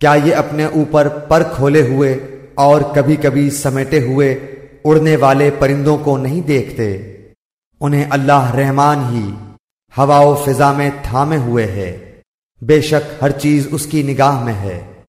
کیا یہ اپنے اوپر پر کھولے ہوئے اور کبھی کبھی سمیٹے ہوئے اڑنے والے پرندوں کو نہیں دیکھتے؟ انہیں اللہ رحمان ہی ہوا و فضا میں تھامے ہوئے ہے۔ بے شک ہر چیز اس کی نگاہ میں ہے۔